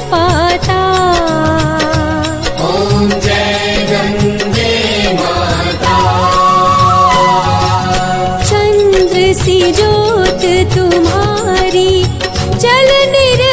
पाता। ओम जय गंगे माता। चंद्र सी ज्योत तुम्हारी जल निर्मल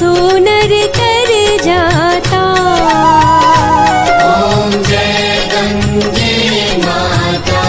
सोनर कर जाता। ओम जय गंगे माता।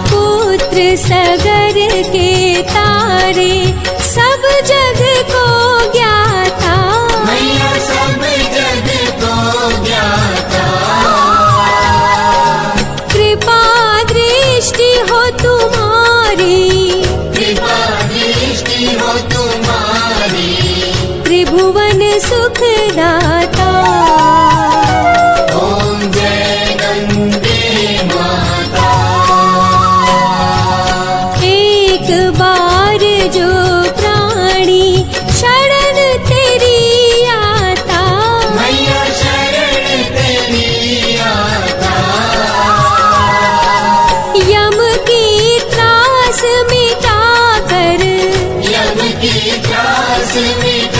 पुत्र सगर के तारे सब जग को ज्ञाता। मैया सब जग को ज्ञाता। कृपा दृष्टि हो तुम्हारी। कृपा त्रिभुवन सुखदाता। ओम जय गंगे माता। एक बार जो प्राणी शरण तेरी आता। मैया शरण तेरी आता। यम की त्रास मिटा कर। यम की त्रास मिटा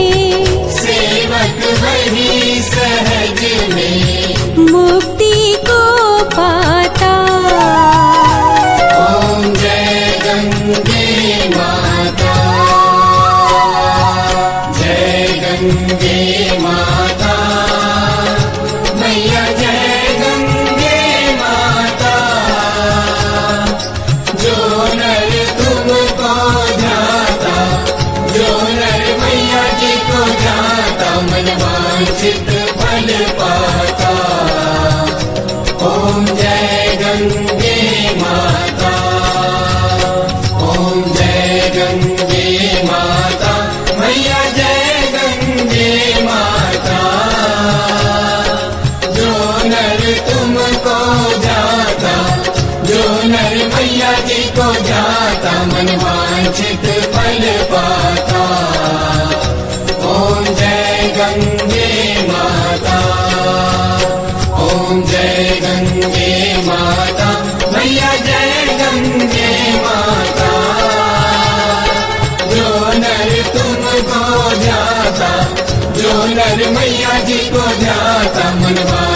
गंगे माता। मैया जय गंगे माता। जो नर तुमको जाता जो नर मैया जी को जाता मन वांछित फल पाता को जाता मन वांछित फल पाता। ओम जय गंगे माता। ओम जय गंगे माता। मैया जय गंगे माता। जो नर तुमको जाता, जो नर मैया जी को जाता, मन